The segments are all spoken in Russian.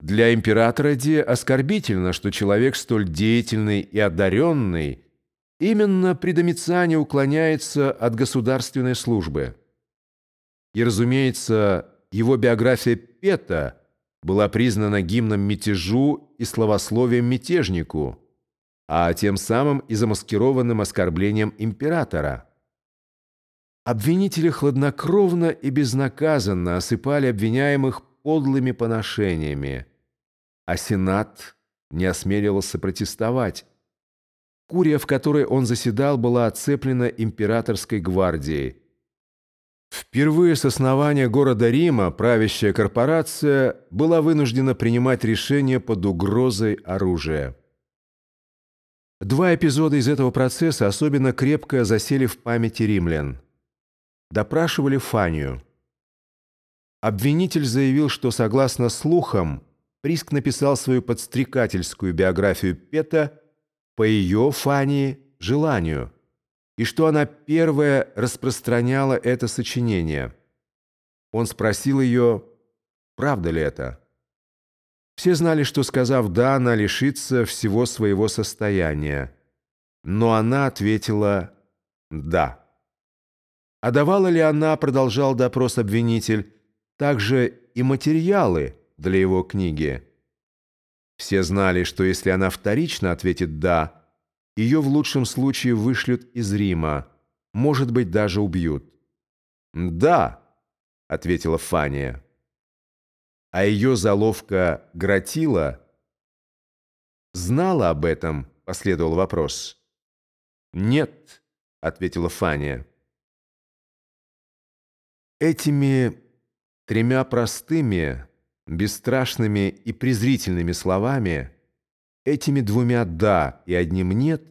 Для императора Де оскорбительно, что человек столь деятельный и одаренный именно при Домициане уклоняется от государственной службы. И, разумеется, его биография Пета была признана гимном мятежу и словословием мятежнику, а тем самым и замаскированным оскорблением императора. Обвинители хладнокровно и безнаказанно осыпали обвиняемых подлыми поношениями, а Сенат не осмеливался протестовать. Курия, в которой он заседал, была оцеплена императорской гвардией. Впервые с основания города Рима правящая корпорация была вынуждена принимать решения под угрозой оружия. Два эпизода из этого процесса особенно крепко засели в памяти римлян. Допрашивали Фанию. Обвинитель заявил, что, согласно слухам, Приск написал свою подстрекательскую биографию Пета по ее, Фании, желанию, и что она первая распространяла это сочинение. Он спросил ее, правда ли это. Все знали, что, сказав «да», она лишится всего своего состояния. Но она ответила «да». А давала ли она, продолжал допрос обвинитель, также и материалы для его книги. Все знали, что если она вторично ответит «да», ее в лучшем случае вышлют из Рима, может быть, даже убьют. «Да», — ответила Фания. А ее заловка Гратила знала об этом, последовал вопрос. «Нет», — ответила Фания. Этими Тремя простыми, бесстрашными и презрительными словами, этими двумя «да» и одним «нет»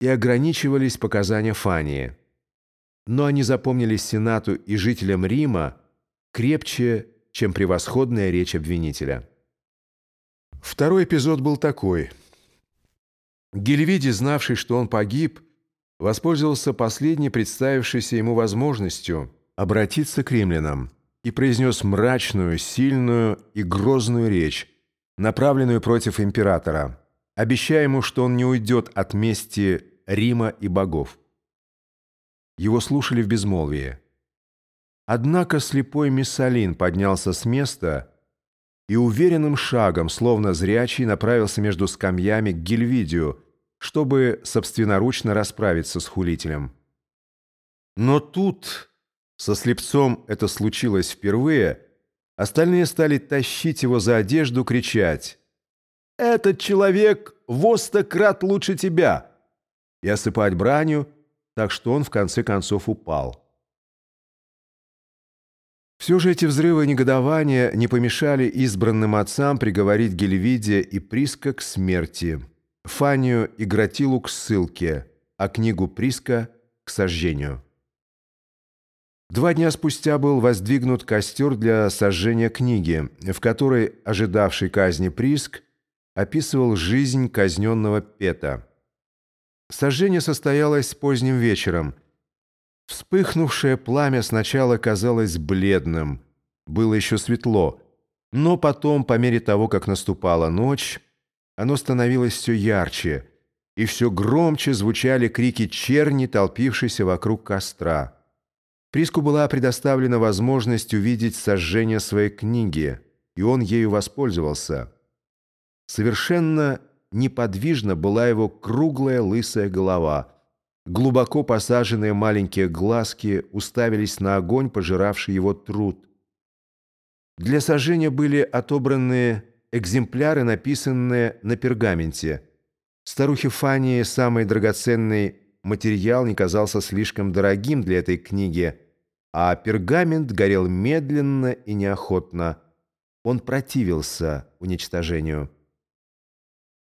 и ограничивались показания Фании. Но они запомнились Сенату и жителям Рима крепче, чем превосходная речь обвинителя. Второй эпизод был такой. Гельвиди, знавший, что он погиб, воспользовался последней представившейся ему возможностью обратиться к римлянам и произнес мрачную, сильную и грозную речь, направленную против императора, обещая ему, что он не уйдет от мести Рима и богов. Его слушали в безмолвии. Однако слепой Миссалин поднялся с места и уверенным шагом, словно зрячий, направился между скамьями к Гильвидию, чтобы собственноручно расправиться с хулителем. Но тут со слепцом это случилось впервые, остальные стали тащить его за одежду, кричать «Этот человек во крат лучше тебя!» и осыпать бранью, так что он в конце концов упал. Все же эти взрывы негодования не помешали избранным отцам приговорить Гельвидия и Приска к смерти, Фанию и Гратилу к ссылке, а книгу Приска – к сожжению. Два дня спустя был воздвигнут костер для сожжения книги, в которой ожидавший казни Приск описывал жизнь казненного Пета. Сожжение состоялось поздним вечером. Вспыхнувшее пламя сначала казалось бледным, было еще светло, но потом, по мере того, как наступала ночь, оно становилось все ярче, и все громче звучали крики черни, толпившейся вокруг костра. Приску была предоставлена возможность увидеть сожжение своей книги, и он ею воспользовался. Совершенно неподвижна была его круглая лысая голова. Глубоко посаженные маленькие глазки уставились на огонь, пожиравший его труд. Для сожжения были отобраны экземпляры, написанные на пергаменте. Старухе Фании самый драгоценный материал не казался слишком дорогим для этой книги – а пергамент горел медленно и неохотно. Он противился уничтожению.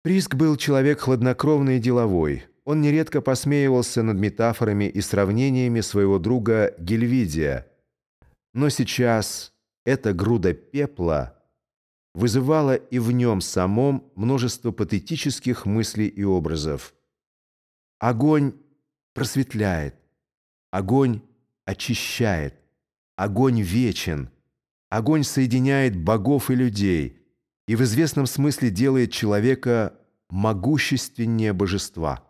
Приск был человек хладнокровный и деловой. Он нередко посмеивался над метафорами и сравнениями своего друга Гельвидия. Но сейчас эта груда пепла вызывала и в нем самом множество патетических мыслей и образов. Огонь просветляет, огонь очищает. Огонь вечен. Огонь соединяет богов и людей, и в известном смысле делает человека могущественнее божества.